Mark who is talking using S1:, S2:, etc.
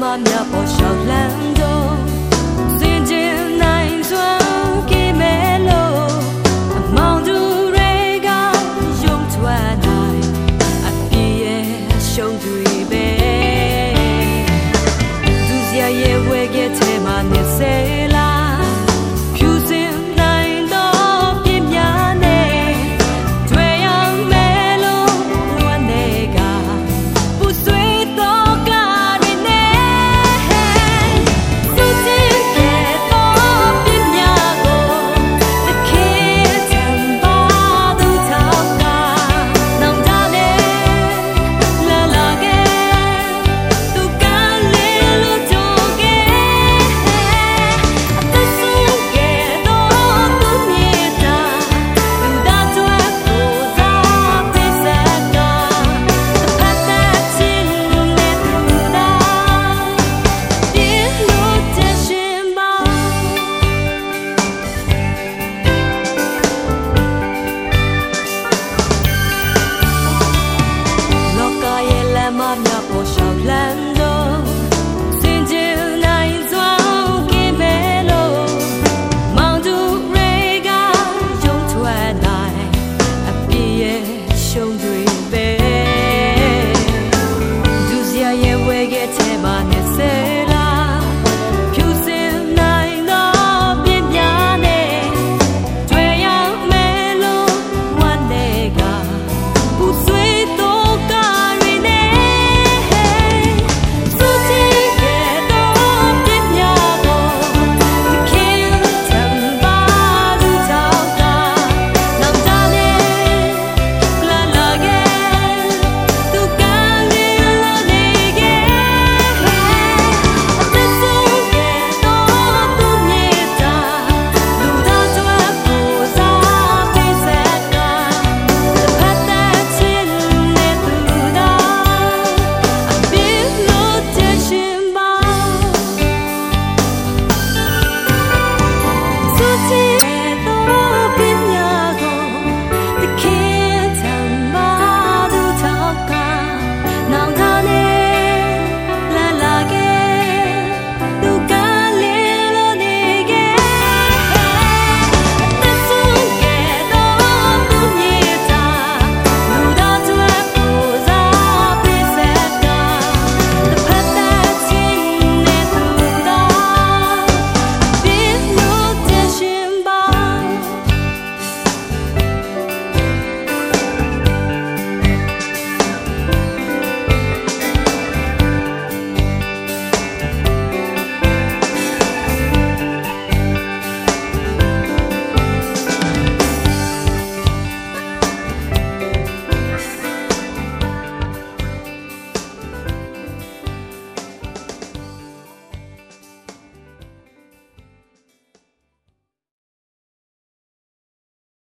S1: မများပေါ်လျှောက်လန်းတော့စင်ကြင်နိုင်စွာကိမဲလို့အမောင်သူတွေကယုံထွက်နိုင်အပြည့်ရဲ့ရှုံးသူပဲ